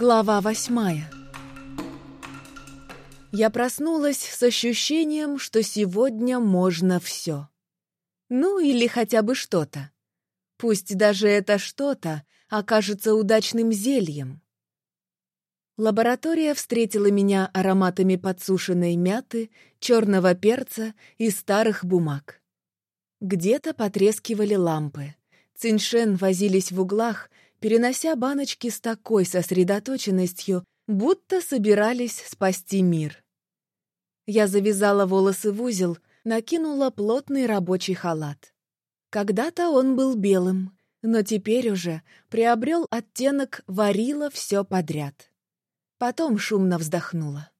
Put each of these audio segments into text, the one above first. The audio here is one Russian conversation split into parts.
Глава восьмая Я проснулась с ощущением, что сегодня можно все. Ну или хотя бы что-то. Пусть даже это что-то окажется удачным зельем. Лаборатория встретила меня ароматами подсушенной мяты, черного перца и старых бумаг. Где-то потрескивали лампы. Циншен возились в углах, перенося баночки с такой сосредоточенностью, будто собирались спасти мир. Я завязала волосы в узел, накинула плотный рабочий халат. Когда-то он был белым, но теперь уже приобрел оттенок «варила все подряд». Потом шумно вздохнула.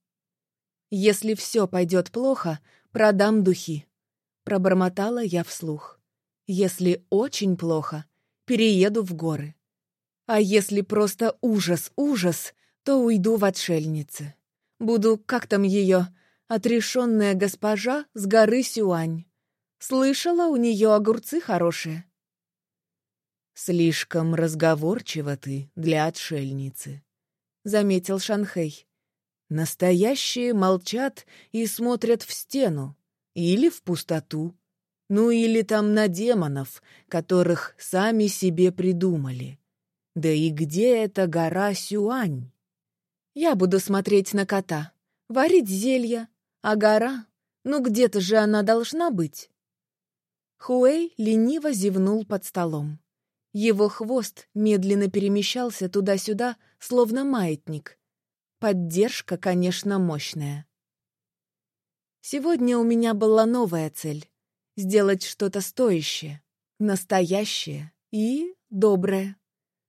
«Если все пойдет плохо, продам духи», — пробормотала я вслух. «Если очень плохо, перееду в горы». А если просто ужас-ужас, то уйду в отшельницы. Буду, как там ее, отрешенная госпожа с горы Сюань. Слышала, у нее огурцы хорошие. «Слишком разговорчива ты для отшельницы», — заметил Шанхей. «Настоящие молчат и смотрят в стену или в пустоту, ну или там на демонов, которых сами себе придумали. Да и где эта гора Сюань? Я буду смотреть на кота, варить зелья, а гора, ну где-то же она должна быть. Хуэй лениво зевнул под столом. Его хвост медленно перемещался туда-сюда, словно маятник. Поддержка, конечно, мощная. Сегодня у меня была новая цель — сделать что-то стоящее, настоящее и доброе.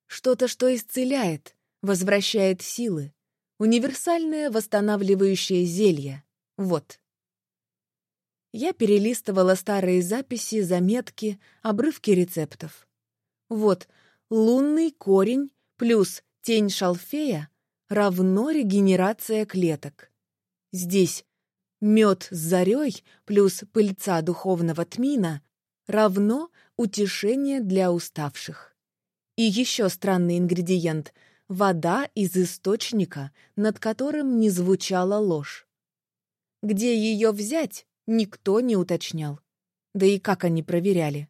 Что-то, что исцеляет, возвращает силы. Универсальное восстанавливающее зелье. Вот. Я перелистывала старые записи, заметки, обрывки рецептов. Вот, лунный корень плюс тень шалфея равно регенерация клеток. Здесь мед с зарей плюс пыльца духовного тмина равно утешение для уставших. И еще странный ингредиент — вода из источника, над которым не звучала ложь. Где ее взять, никто не уточнял. Да и как они проверяли?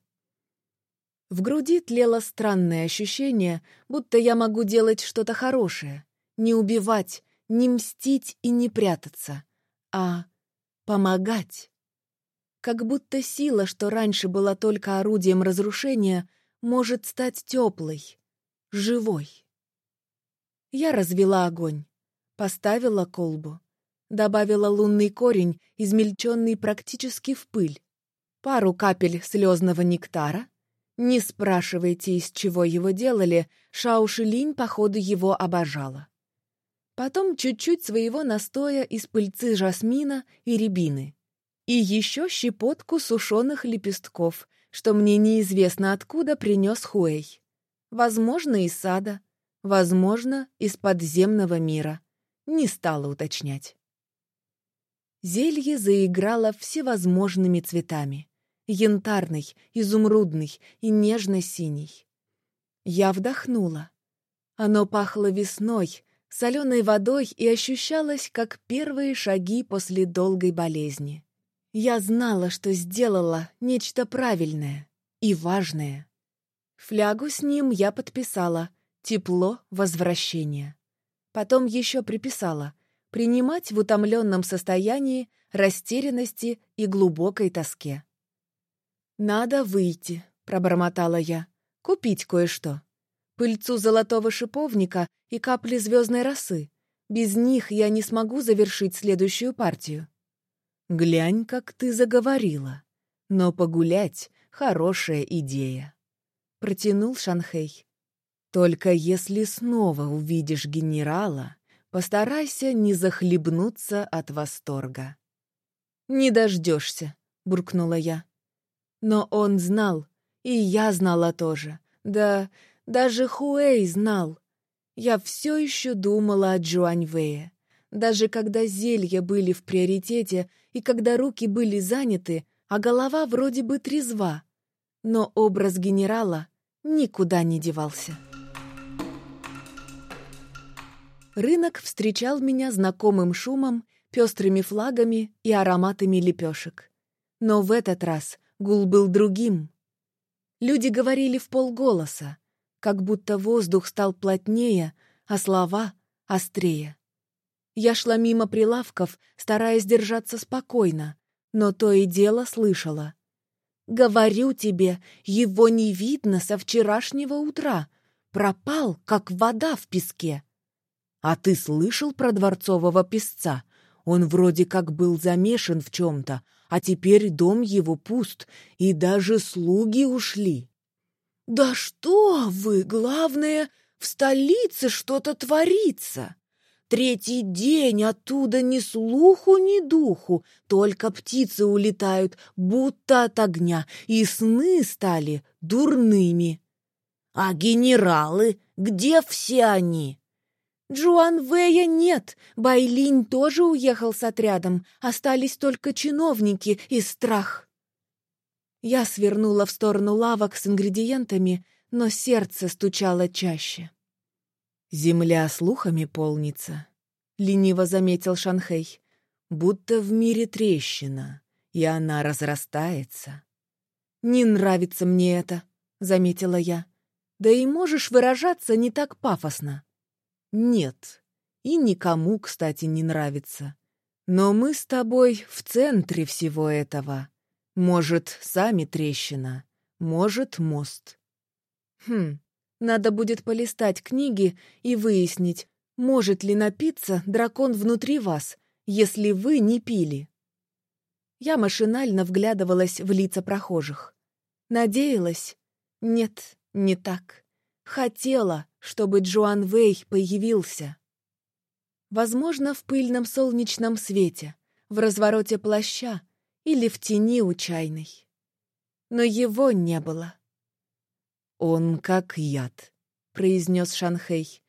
В груди тлело странное ощущение, будто я могу делать что-то хорошее, не убивать, не мстить и не прятаться, а помогать. Как будто сила, что раньше была только орудием разрушения, может стать теплой, живой. Я развела огонь, поставила колбу, добавила лунный корень, измельченный практически в пыль, пару капель слезного нектара. Не спрашивайте, из чего его делали, Шаушилинь, походу, его обожала. Потом чуть-чуть своего настоя из пыльцы жасмина и рябины. И еще щепотку сушеных лепестков, что мне неизвестно откуда принес Хуэй. Возможно, из сада, возможно, из подземного мира. Не стала уточнять. Зелье заиграло всевозможными цветами. Янтарный, изумрудный и нежно-синий. Я вдохнула. Оно пахло весной, соленой водой и ощущалось, как первые шаги после долгой болезни. Я знала, что сделала нечто правильное и важное. Флягу с ним я подписала «Тепло возвращения». Потом еще приписала «Принимать в утомленном состоянии растерянности и глубокой тоске». «Надо выйти», — пробормотала я, — «купить кое-что. Пыльцу золотого шиповника и капли звездной росы. Без них я не смогу завершить следующую партию». «Глянь, как ты заговорила. Но погулять — хорошая идея», — протянул Шанхей. «Только если снова увидишь генерала, постарайся не захлебнуться от восторга». «Не дождешься», — буркнула я. Но он знал, и я знала тоже. Да, даже Хуэй знал. Я все еще думала о Джуаньвее. Даже когда зелья были в приоритете и когда руки были заняты, а голова вроде бы трезва. Но образ генерала никуда не девался. Рынок встречал меня знакомым шумом, пестрыми флагами и ароматами лепешек. Но в этот раз гул был другим. Люди говорили в полголоса, как будто воздух стал плотнее, а слова — острее. Я шла мимо прилавков, стараясь держаться спокойно, но то и дело слышала. «Говорю тебе, его не видно со вчерашнего утра. Пропал, как вода в песке». «А ты слышал про дворцового песца? Он вроде как был замешан в чем-то, а теперь дом его пуст, и даже слуги ушли». «Да что вы, главное, в столице что-то творится!» Третий день оттуда ни слуху, ни духу, только птицы улетают, будто от огня, и сны стали дурными. А генералы, где все они? Джуан Вэя нет, Байлинь тоже уехал с отрядом, остались только чиновники и страх. Я свернула в сторону лавок с ингредиентами, но сердце стучало чаще. «Земля слухами полнится», — лениво заметил Шанхей, «будто в мире трещина, и она разрастается». «Не нравится мне это», — заметила я. «Да и можешь выражаться не так пафосно». «Нет, и никому, кстати, не нравится. Но мы с тобой в центре всего этого. Может, сами трещина, может, мост». «Хм, надо будет полистать книги и выяснить, может ли напиться дракон внутри вас, если вы не пили. Я машинально вглядывалась в лица прохожих. Надеялась? Нет, не так. Хотела, чтобы Джоан Вэй появился. Возможно, в пыльном солнечном свете, в развороте плаща или в тени у чайной. Но его не было. «Он как яд», — произнес Шанхей.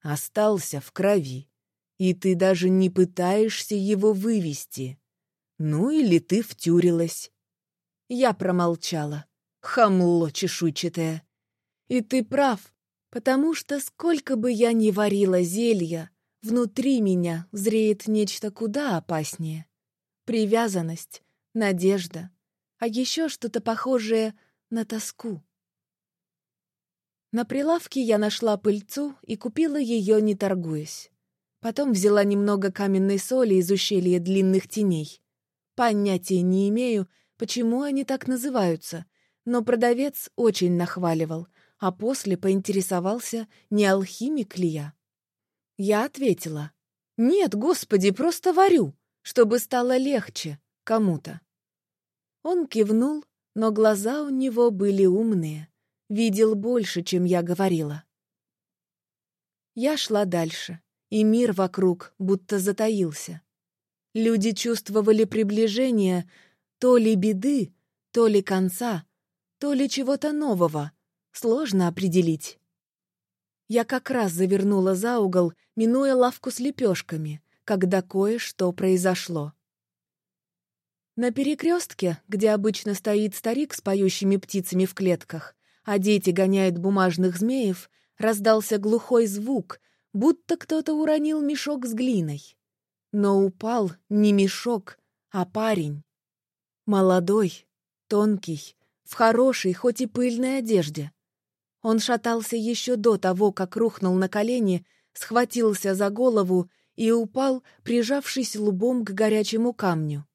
«Остался в крови, и ты даже не пытаешься его вывести. Ну или ты втюрилась». Я промолчала. Хамло чешуйчатое. И ты прав, потому что сколько бы я ни варила зелья, внутри меня зреет нечто куда опаснее. Привязанность, надежда, а еще что-то похожее на тоску. На прилавке я нашла пыльцу и купила ее, не торгуясь. Потом взяла немного каменной соли из ущелья длинных теней. Понятия не имею, почему они так называются, но продавец очень нахваливал, а после поинтересовался, не алхимик ли я. Я ответила, «Нет, господи, просто варю, чтобы стало легче кому-то». Он кивнул, но глаза у него были умные видел больше, чем я говорила. Я шла дальше, и мир вокруг будто затаился. Люди чувствовали приближение то ли беды, то ли конца, то ли чего-то нового. Сложно определить. Я как раз завернула за угол, минуя лавку с лепешками, когда кое-что произошло. На перекрестке, где обычно стоит старик с поющими птицами в клетках, а дети гоняют бумажных змеев, раздался глухой звук, будто кто-то уронил мешок с глиной. Но упал не мешок, а парень. Молодой, тонкий, в хорошей, хоть и пыльной одежде. Он шатался еще до того, как рухнул на колени, схватился за голову и упал, прижавшись лбом к горячему камню.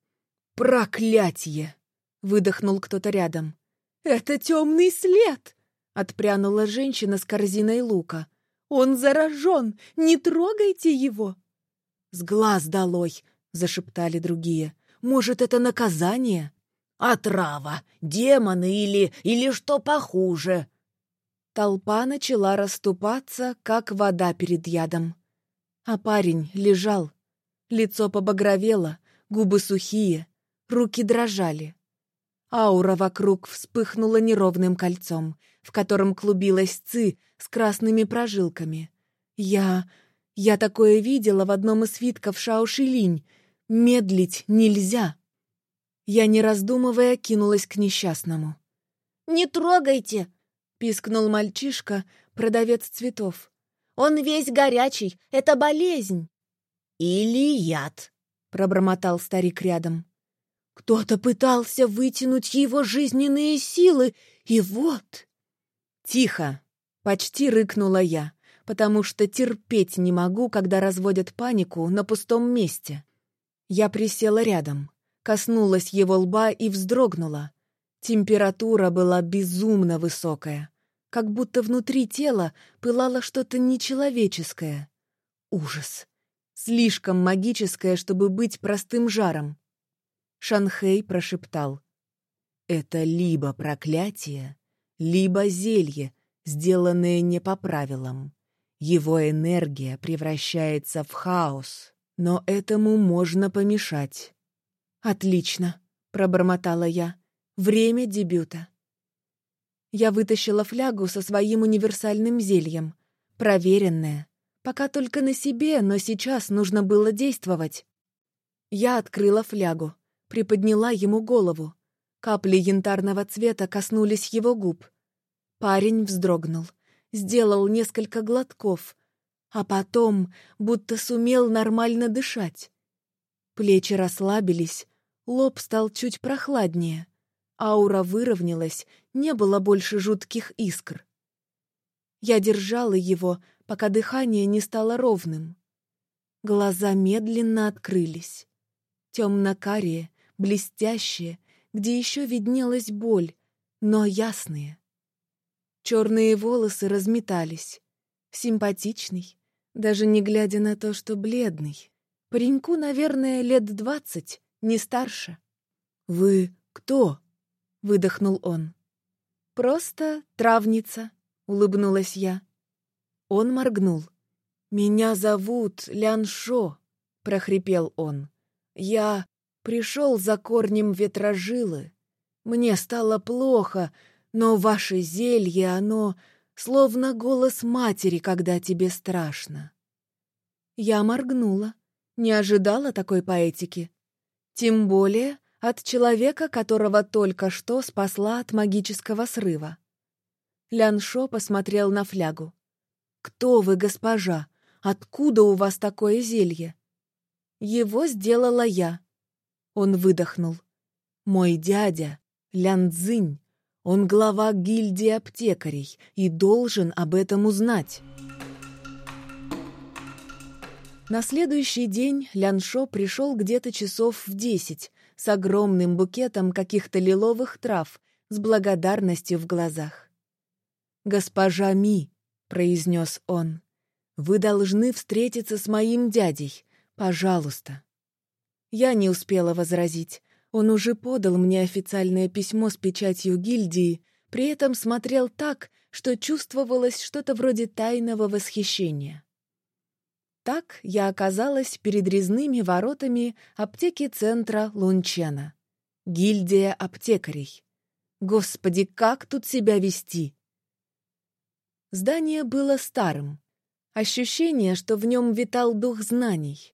«Проклятье!» — выдохнул кто-то рядом. «Это темный след!» — отпрянула женщина с корзиной лука. «Он заражен! Не трогайте его!» «С глаз долой!» — зашептали другие. «Может, это наказание?» «Отрава! Демоны или... или что похуже!» Толпа начала расступаться, как вода перед ядом. А парень лежал. Лицо побагровело, губы сухие, руки дрожали. Аура вокруг вспыхнула неровным кольцом, в котором клубилась ци с красными прожилками. Я... я такое видела в одном из свитков Шаушилинь. Медлить нельзя. Я, не раздумывая, кинулась к несчастному. «Не трогайте!» — пискнул мальчишка, продавец цветов. Он весь горячий, это болезнь!» «Или яд», — пробормотал старик рядом. «Кто-то пытался вытянуть его жизненные силы, и вот...» «Тихо!» — почти рыкнула я, потому что терпеть не могу, когда разводят панику на пустом месте. Я присела рядом, коснулась его лба и вздрогнула. Температура была безумно высокая, как будто внутри тела пылало что-то нечеловеческое. Ужас! Слишком магическое, чтобы быть простым жаром. Шанхей прошептал. «Это либо проклятие, либо зелье, сделанное не по правилам. Его энергия превращается в хаос, но этому можно помешать. «Отлично», — пробормотала я. «Время дебюта». Я вытащила флягу со своим универсальным зельем. Проверенное. Пока только на себе, но сейчас нужно было действовать. Я открыла флягу, приподняла ему голову. Капли янтарного цвета коснулись его губ. Парень вздрогнул — сделал несколько глотков, а потом будто сумел нормально дышать. Плечи расслабились, лоб стал чуть прохладнее, аура выровнялась, не было больше жутких искр. Я держала его, пока дыхание не стало ровным. Глаза медленно открылись. Темно-карие, блестящие, где еще виднелась боль, но ясные. Черные волосы разметались. Симпатичный, даже не глядя на то, что бледный. Пареньку, наверное, лет двадцать, не старше. «Вы кто?» — выдохнул он. «Просто травница», — улыбнулась я. Он моргнул. «Меня зовут Ляншо», — прохрипел он. «Я пришел за корнем ветрожилы. Мне стало плохо, но ваше зелье, оно словно голос матери, когда тебе страшно. Я моргнула, не ожидала такой поэтики. Тем более от человека, которого только что спасла от магического срыва. Ляншо посмотрел на флягу. «Кто вы, госпожа? Откуда у вас такое зелье?» «Его сделала я». Он выдохнул. «Мой дядя, Лян Цзинь, он глава гильдии аптекарей и должен об этом узнать. На следующий день Ляншо пришел где-то часов в десять с огромным букетом каких-то лиловых трав с благодарностью в глазах. «Госпожа Ми», — произнес он, — «вы должны встретиться с моим дядей, пожалуйста». Я не успела возразить. Он уже подал мне официальное письмо с печатью гильдии, при этом смотрел так, что чувствовалось что-то вроде тайного восхищения. Так я оказалась перед резными воротами аптеки центра Лунчена. Гильдия аптекарей. Господи, как тут себя вести? Здание было старым. Ощущение, что в нем витал дух знаний.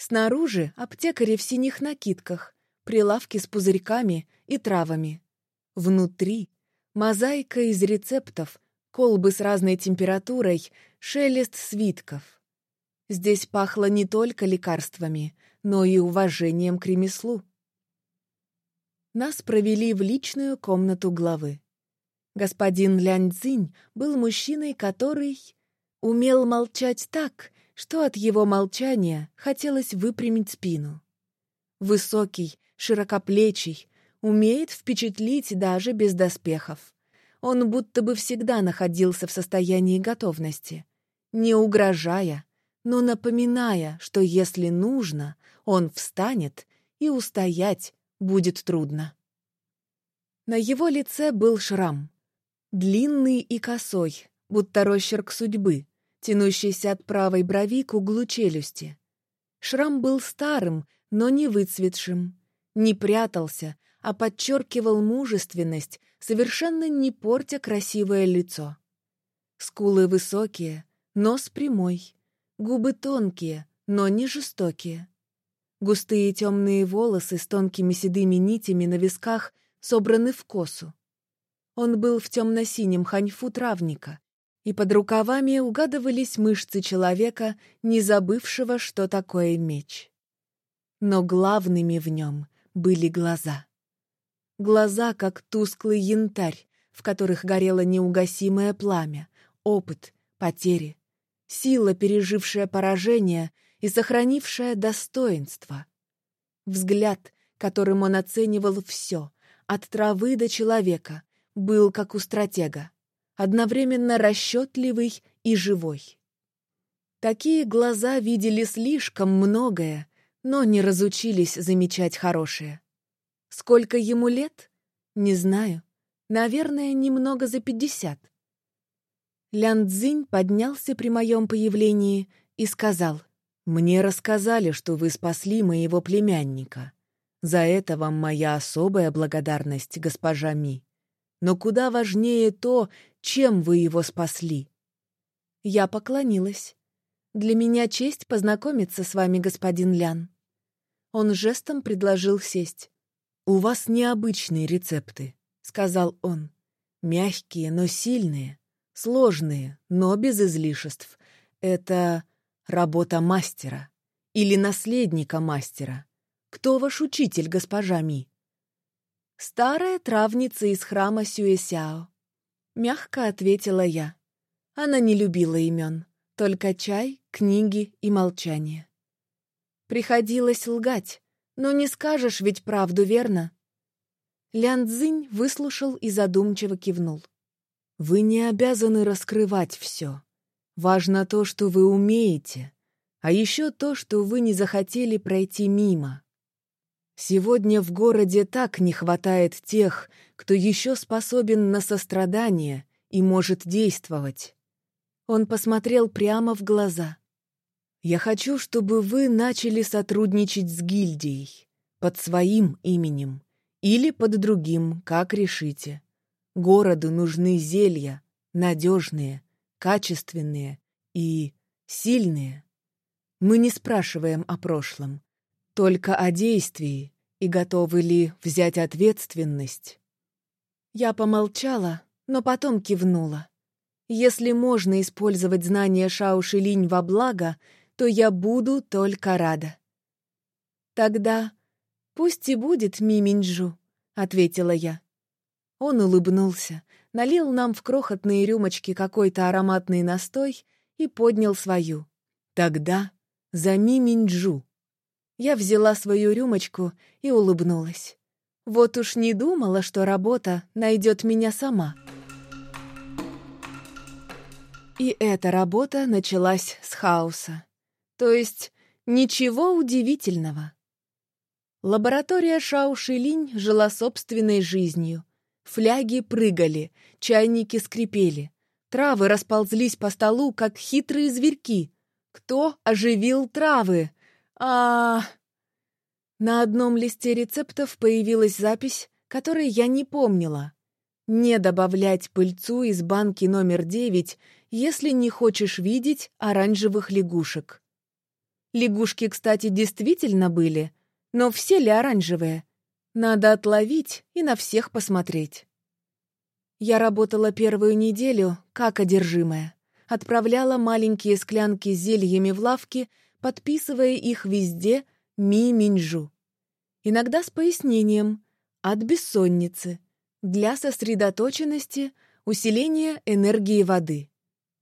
Снаружи аптекари в синих накидках, прилавки с пузырьками и травами. Внутри — мозаика из рецептов, колбы с разной температурой, шелест свитков. Здесь пахло не только лекарствами, но и уважением к ремеслу. Нас провели в личную комнату главы. Господин Лянь Цзинь был мужчиной, который умел молчать так, что от его молчания хотелось выпрямить спину. Высокий, широкоплечий, умеет впечатлить даже без доспехов. Он будто бы всегда находился в состоянии готовности, не угрожая, но напоминая, что если нужно, он встанет, и устоять будет трудно. На его лице был шрам, длинный и косой, будто росчерк судьбы, тянущийся от правой брови к углу челюсти. Шрам был старым, но не выцветшим, не прятался, а подчеркивал мужественность, совершенно не портя красивое лицо. Скулы высокие, нос прямой, губы тонкие, но не жестокие. Густые темные волосы с тонкими седыми нитями на висках собраны в косу. Он был в темно-синем ханьфу травника, и под рукавами угадывались мышцы человека, не забывшего, что такое меч. Но главными в нем были глаза. Глаза, как тусклый янтарь, в которых горело неугасимое пламя, опыт, потери, сила, пережившая поражение и сохранившая достоинство. Взгляд, которым он оценивал все, от травы до человека, был как у стратега, одновременно расчетливый и живой. Такие глаза видели слишком многое, но не разучились замечать хорошее. Сколько ему лет? Не знаю. Наверное, немного за пятьдесят. Лян Цзинь поднялся при моем появлении и сказал, «Мне рассказали, что вы спасли моего племянника. За это вам моя особая благодарность, госпожа Ми. Но куда важнее то, чем вы его спасли». Я поклонилась. «Для меня честь познакомиться с вами, господин Лян». Он жестом предложил сесть. «У вас необычные рецепты», — сказал он. «Мягкие, но сильные, сложные, но без излишеств. Это работа мастера или наследника мастера. Кто ваш учитель, госпожа Ми?» «Старая травница из храма Сюэсяо», — мягко ответила я. Она не любила имен, только чай, книги и молчание. Приходилось лгать, но не скажешь ведь правду, верно? Лян Цзинь выслушал и задумчиво кивнул. «Вы не обязаны раскрывать все. Важно то, что вы умеете, а еще то, что вы не захотели пройти мимо. Сегодня в городе так не хватает тех, кто еще способен на сострадание и может действовать». Он посмотрел прямо в глаза. Я хочу, чтобы вы начали сотрудничать с гильдией. Под своим именем. Или под другим, как решите. Городу нужны зелья. Надежные, качественные и сильные. Мы не спрашиваем о прошлом. Только о действии и готовы ли взять ответственность. Я помолчала, но потом кивнула. Если можно использовать знания Шао Шилинь во благо — то я буду только рада. Тогда пусть и будет Миминджу, ответила я. Он улыбнулся, налил нам в крохотные рюмочки какой-то ароматный настой и поднял свою. Тогда за Миминджу. Я взяла свою рюмочку и улыбнулась. Вот уж не думала, что работа найдет меня сама. И эта работа началась с хаоса. То есть ничего удивительного. Лаборатория Шаушилинь жила собственной жизнью. Фляги прыгали, чайники скрипели. Травы расползлись по столу, как хитрые зверьки. Кто оживил травы? А, На одном листе рецептов появилась запись, которой я не помнила. Не добавлять пыльцу из банки номер девять, если не хочешь видеть оранжевых лягушек. Лягушки, кстати, действительно были, но все ли оранжевые? Надо отловить и на всех посмотреть. Я работала первую неделю как одержимая. Отправляла маленькие склянки с зельями в лавки, подписывая их везде «Ми-Минжу». Иногда с пояснением «От бессонницы», для сосредоточенности, усиления энергии воды.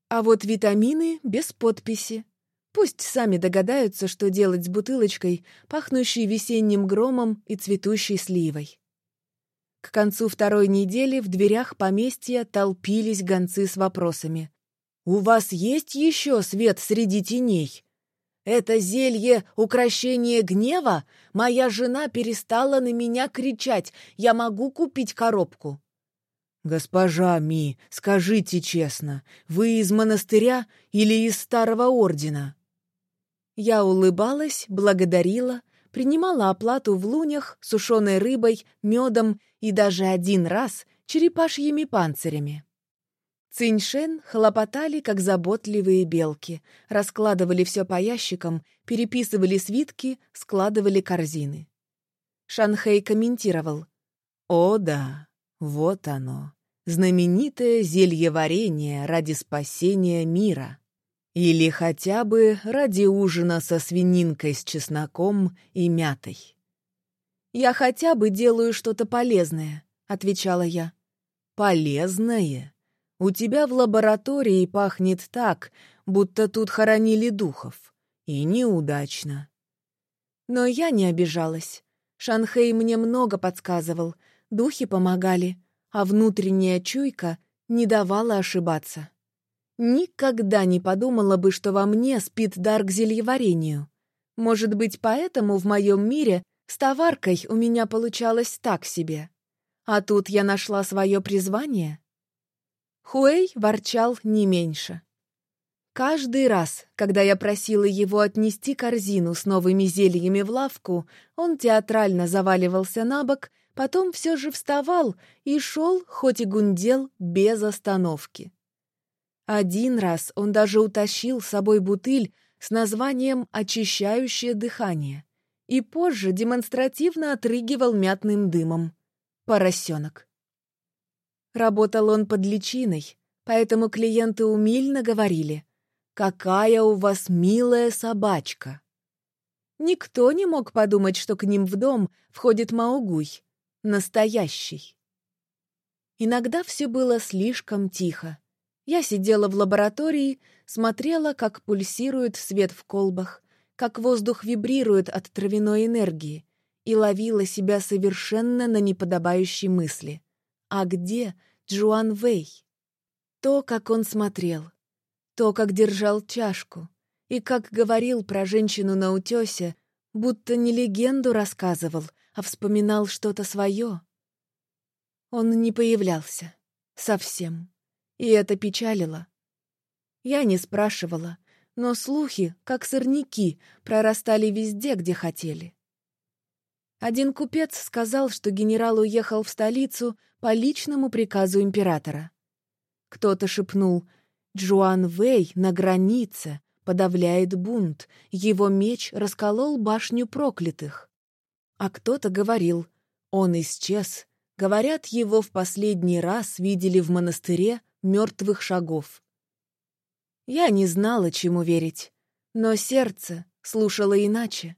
А вот витамины без подписи. Пусть сами догадаются, что делать с бутылочкой, пахнущей весенним громом и цветущей сливой. К концу второй недели в дверях поместья толпились гонцы с вопросами. «У вас есть еще свет среди теней?» «Это зелье укращение гнева? Моя жена перестала на меня кричать. Я могу купить коробку?» «Госпожа Ми, скажите честно, вы из монастыря или из старого ордена?» Я улыбалась, благодарила, принимала оплату в лунях, сушеной рыбой, медом и даже один раз черепашьими панцирями. Циньшен хлопотали, как заботливые белки, раскладывали все по ящикам, переписывали свитки, складывали корзины. Шанхэй комментировал. «О да, вот оно. знаменитое зельеварение ради спасения мира. Или хотя бы ради ужина со свининкой с чесноком и мятой. «Я хотя бы делаю что-то полезное», — отвечала я. «Полезное? У тебя в лаборатории пахнет так, будто тут хоронили духов. И неудачно». Но я не обижалась. Шанхей мне много подсказывал, духи помогали, а внутренняя чуйка не давала ошибаться. Никогда не подумала бы, что во мне спит дар к зельеварению. Может быть, поэтому в моем мире с товаркой у меня получалось так себе. А тут я нашла свое призвание. Хуэй ворчал не меньше. Каждый раз, когда я просила его отнести корзину с новыми зельями в лавку, он театрально заваливался на бок, потом все же вставал и шел, хоть и гундел, без остановки. Один раз он даже утащил с собой бутыль с названием «Очищающее дыхание» и позже демонстративно отрыгивал мятным дымом. Поросенок. Работал он под личиной, поэтому клиенты умильно говорили — «Какая у вас милая собачка!» Никто не мог подумать, что к ним в дом входит Маугуй, настоящий. Иногда все было слишком тихо. Я сидела в лаборатории, смотрела, как пульсирует свет в колбах, как воздух вибрирует от травяной энергии, и ловила себя совершенно на неподобающей мысли. А где Джуан Вэй? То, как он смотрел, то, как держал чашку, и как говорил про женщину на утесе, будто не легенду рассказывал, а вспоминал что-то свое. Он не появлялся. Совсем. И это печалило. Я не спрашивала, но слухи, как сорняки, прорастали везде, где хотели. Один купец сказал, что генерал уехал в столицу по личному приказу императора. Кто-то шепнул Джуан Вэй на границе, подавляет бунт, его меч расколол башню проклятых. А кто-то говорил, он исчез, говорят, его в последний раз видели в монастыре мертвых шагов. Я не знала, чему верить, но сердце слушало иначе.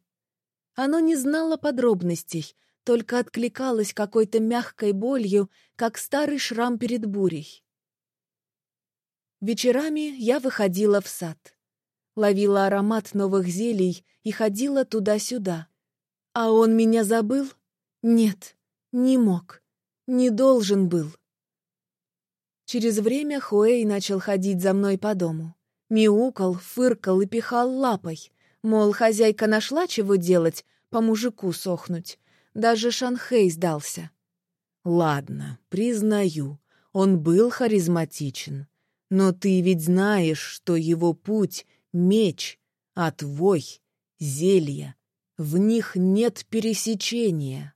Оно не знало подробностей, только откликалось какой-то мягкой болью, как старый шрам перед бурей. Вечерами я выходила в сад. Ловила аромат новых зелий и ходила туда-сюда. А он меня забыл? Нет, не мог, не должен был. Через время Хуэй начал ходить за мной по дому. Мяукал, фыркал и пихал лапой. Мол, хозяйка нашла чего делать, по мужику сохнуть. Даже Шанхей сдался. Ладно, признаю, он был харизматичен. Но ты ведь знаешь, что его путь — меч, а твой — зелье. В них нет пересечения.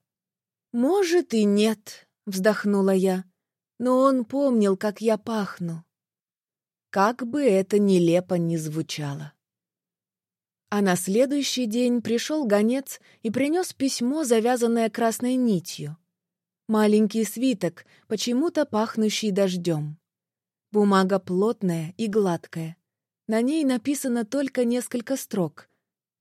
«Может, и нет», — вздохнула я, но он помнил, как я пахну. Как бы это нелепо ни звучало. А на следующий день пришел гонец и принес письмо, завязанное красной нитью. Маленький свиток, почему-то пахнущий дождем. Бумага плотная и гладкая. На ней написано только несколько строк.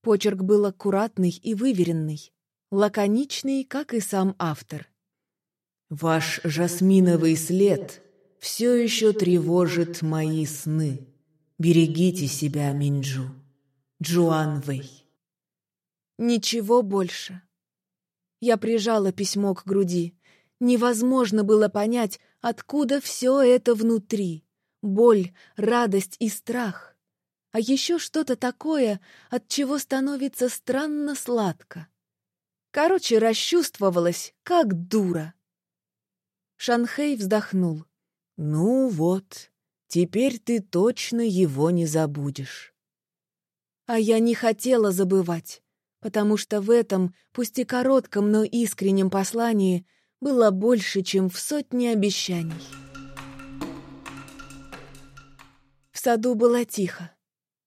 Почерк был аккуратный и выверенный, лаконичный, как и сам автор. «Ваш жасминовый след все еще тревожит мои сны. Берегите себя, Минджу. Джуан Вэй». Ничего больше. Я прижала письмо к груди. Невозможно было понять, откуда все это внутри. Боль, радость и страх. А еще что-то такое, от чего становится странно сладко. Короче, расчувствовалась, как дура. Шанхей вздохнул. «Ну вот, теперь ты точно его не забудешь». А я не хотела забывать, потому что в этом, пусть и коротком, но искреннем послании — было больше, чем в сотне обещаний. В саду было тихо.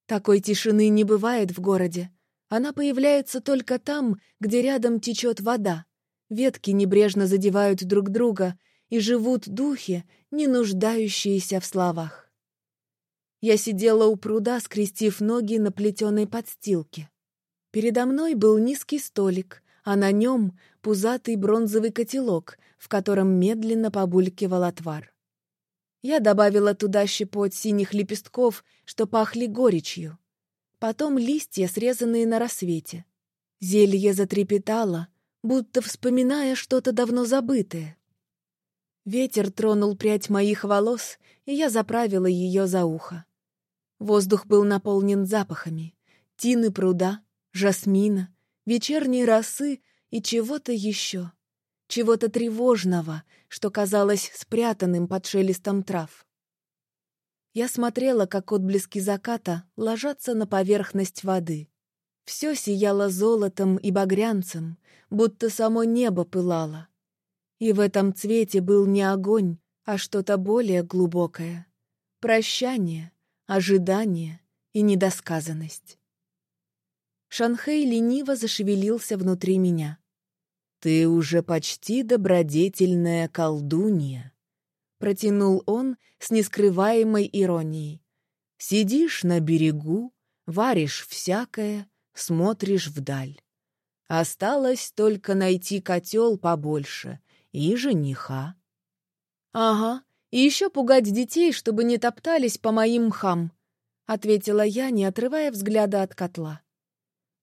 Такой тишины не бывает в городе. Она появляется только там, где рядом течет вода. Ветки небрежно задевают друг друга, и живут духи, не нуждающиеся в словах. Я сидела у пруда, скрестив ноги на плетеной подстилке. Передо мной был низкий столик, а на нем пузатый бронзовый котелок, в котором медленно побулькивал отвар. Я добавила туда щепот синих лепестков, что пахли горечью. Потом листья, срезанные на рассвете. Зелье затрепетало, будто вспоминая что-то давно забытое. Ветер тронул прядь моих волос, и я заправила ее за ухо. Воздух был наполнен запахами. Тины пруда, жасмина, вечерней росы и чего-то еще. Чего-то тревожного, что казалось спрятанным под шелестом трав. Я смотрела, как отблески заката ложатся на поверхность воды. Все сияло золотом и багрянцем, будто само небо пылало. И в этом цвете был не огонь, а что-то более глубокое. Прощание, ожидание и недосказанность. Шанхей лениво зашевелился внутри меня. «Ты уже почти добродетельная колдунья», — протянул он с нескрываемой иронией. «Сидишь на берегу, варишь всякое, смотришь вдаль. Осталось только найти котел побольше и жениха. «Ага, и еще пугать детей, чтобы не топтались по моим мхам», — ответила я, не отрывая взгляда от котла.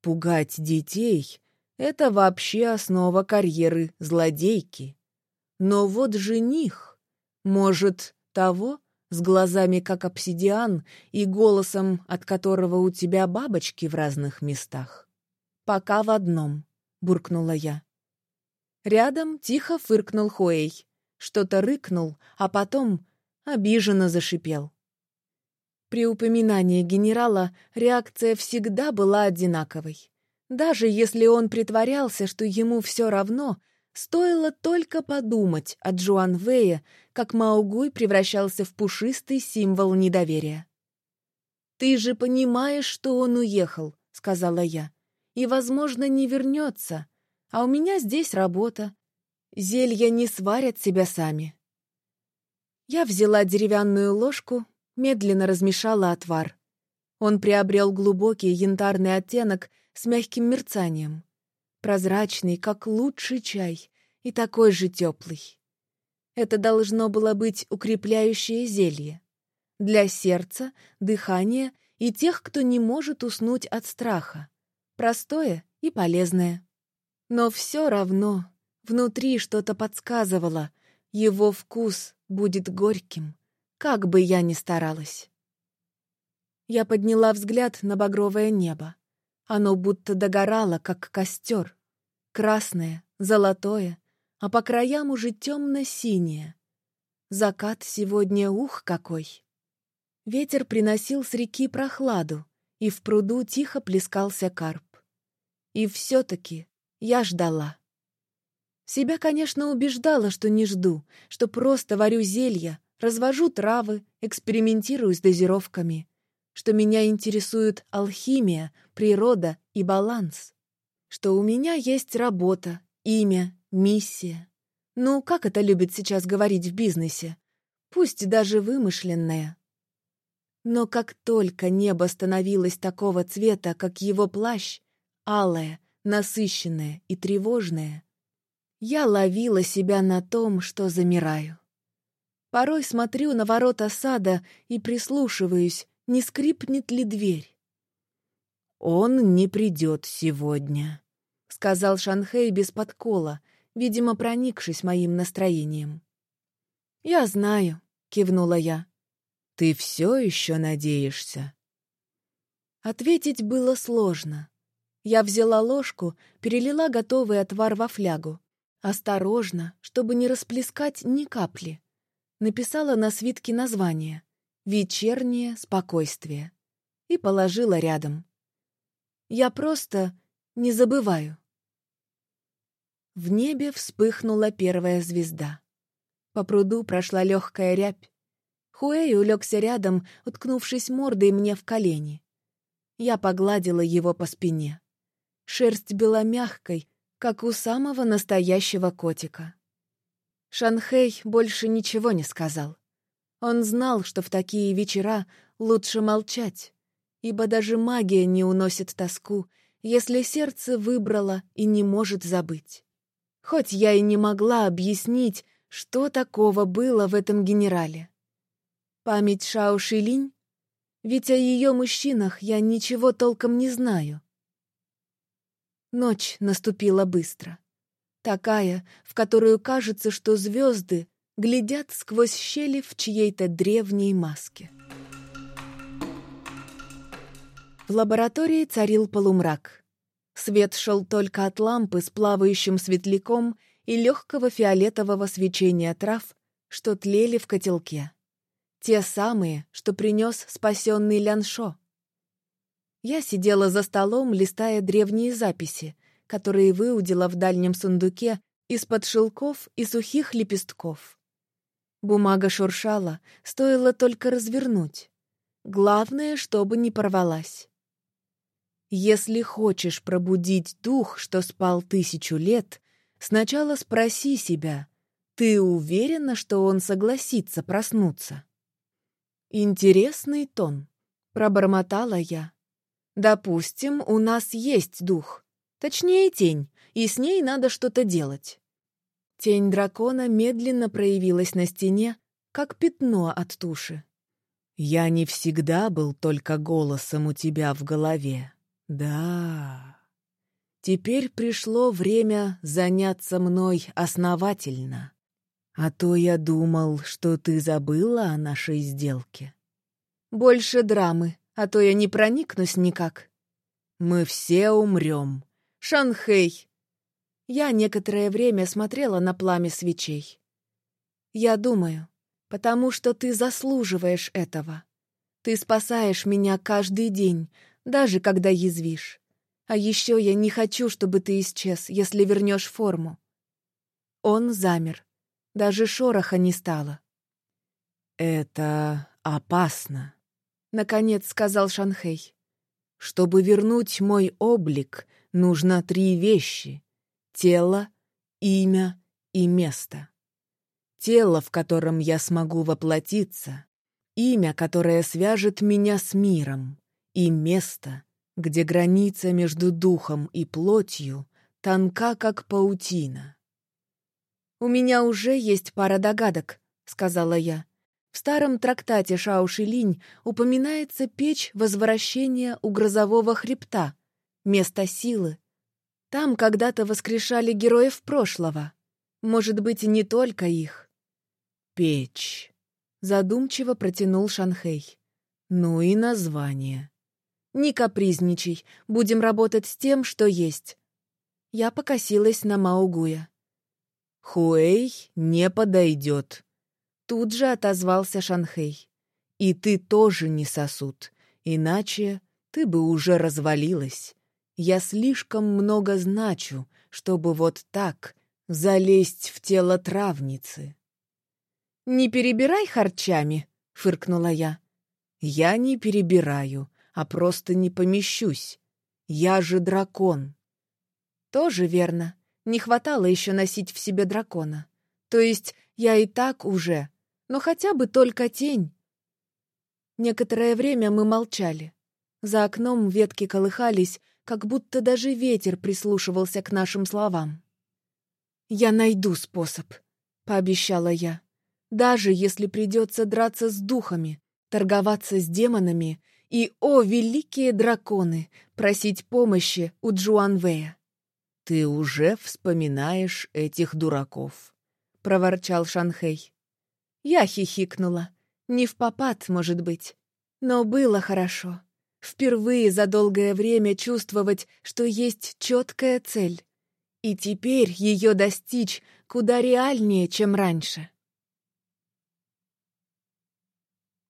«Пугать детей — это вообще основа карьеры злодейки. Но вот жених, может, того, с глазами как обсидиан и голосом, от которого у тебя бабочки в разных местах. «Пока в одном», — буркнула я. Рядом тихо фыркнул Хуэй, что-то рыкнул, а потом обиженно зашипел. При упоминании генерала реакция всегда была одинаковой. Даже если он притворялся, что ему все равно, стоило только подумать о Джуан Вэе, как Маугуй превращался в пушистый символ недоверия. «Ты же понимаешь, что он уехал», — сказала я, — «и, возможно, не вернется, а у меня здесь работа. Зелья не сварят себя сами». Я взяла деревянную ложку, медленно размешала отвар. Он приобрел глубокий янтарный оттенок с мягким мерцанием. Прозрачный, как лучший чай, и такой же теплый. Это должно было быть укрепляющее зелье. Для сердца, дыхания и тех, кто не может уснуть от страха. Простое и полезное. Но все равно внутри что-то подсказывало, его вкус будет горьким, как бы я ни старалась. Я подняла взгляд на багровое небо. Оно будто догорало, как костер. Красное, золотое, а по краям уже темно-синее. Закат сегодня ух какой! Ветер приносил с реки прохладу, и в пруду тихо плескался карп. И все-таки я ждала. Себя, конечно, убеждала, что не жду, что просто варю зелья, развожу травы, экспериментирую с дозировками, что меня интересует алхимия, природа и баланс, что у меня есть работа, имя, миссия. Ну, как это любят сейчас говорить в бизнесе? Пусть даже вымышленная. Но как только небо становилось такого цвета, как его плащ, алое, насыщенное и тревожное, я ловила себя на том, что замираю. Порой смотрю на ворота сада и прислушиваюсь, не скрипнет ли дверь. «Он не придет сегодня», — сказал Шанхей без подкола, видимо, проникшись моим настроением. «Я знаю», — кивнула я. «Ты все еще надеешься?» Ответить было сложно. Я взяла ложку, перелила готовый отвар во флягу. Осторожно, чтобы не расплескать ни капли. Написала на свитке название «Вечернее спокойствие» и положила рядом. Я просто не забываю. В небе вспыхнула первая звезда. По пруду прошла легкая рябь. Хуэй улегся рядом, уткнувшись мордой мне в колени. Я погладила его по спине. Шерсть была мягкой, как у самого настоящего котика. Шанхей больше ничего не сказал. Он знал, что в такие вечера лучше молчать, ибо даже магия не уносит тоску, если сердце выбрало и не может забыть. Хоть я и не могла объяснить, что такого было в этом генерале. Память Шао Шилинь? Ведь о ее мужчинах я ничего толком не знаю. Ночь наступила быстро. Такая, в которую кажется, что звезды глядят сквозь щели в чьей-то древней маске. В лаборатории царил полумрак. Свет шел только от лампы с плавающим светляком и легкого фиолетового свечения трав, что тлели в котелке. Те самые, что принес спасенный Ляншо. Я сидела за столом, листая древние записи, которые выудила в дальнем сундуке из-под шелков и сухих лепестков. Бумага шуршала, стоило только развернуть. Главное, чтобы не порвалась. Если хочешь пробудить дух, что спал тысячу лет, сначала спроси себя, ты уверена, что он согласится проснуться? Интересный тон, пробормотала я. Допустим, у нас есть дух, точнее тень, и с ней надо что-то делать. Тень дракона медленно проявилась на стене, как пятно от туши. «Я не всегда был только голосом у тебя в голове. Да. Теперь пришло время заняться мной основательно. А то я думал, что ты забыла о нашей сделке. Больше драмы, а то я не проникнусь никак. Мы все умрем. Шанхэй!» Я некоторое время смотрела на пламя свечей. «Я думаю, потому что ты заслуживаешь этого. Ты спасаешь меня каждый день, даже когда язвишь. А еще я не хочу, чтобы ты исчез, если вернешь форму. Он замер. Даже шороха не стало. «Это опасно», — наконец сказал Шанхей. «Чтобы вернуть мой облик, нужно три вещи — тело, имя и место. Тело, в котором я смогу воплотиться, имя, которое свяжет меня с миром, и место, где граница между духом и плотью тонка, как паутина. «У меня уже есть пара догадок», — сказала я. В старом трактате Шаушилинь упоминается печь возвращения у грозового хребта, место силы. Там когда-то воскрешали героев прошлого. Может быть, и не только их. «Печь», — задумчиво протянул Шанхей. «Ну и название. Не капризничай, будем работать с тем, что есть. Я покосилась на Маугуя. Хуэй не подойдет. Тут же отозвался Шанхэй. И ты тоже не сосуд, иначе ты бы уже развалилась. Я слишком много значу, чтобы вот так залезть в тело травницы. «Не перебирай харчами», — фыркнула я. «Я не перебираю, а просто не помещусь. Я же дракон. Тоже верно. Не хватало еще носить в себе дракона. То есть я и так уже, но хотя бы только тень. Некоторое время мы молчали. За окном ветки колыхались, как будто даже ветер прислушивался к нашим словам. «Я найду способ», — пообещала я. «Даже если придется драться с духами, торговаться с демонами и, о, великие драконы, просить помощи у Джуанвея. «Ты уже вспоминаешь этих дураков», — проворчал Шанхей. Я хихикнула. Не в попад, может быть. Но было хорошо. Впервые за долгое время чувствовать, что есть четкая цель. И теперь ее достичь куда реальнее, чем раньше.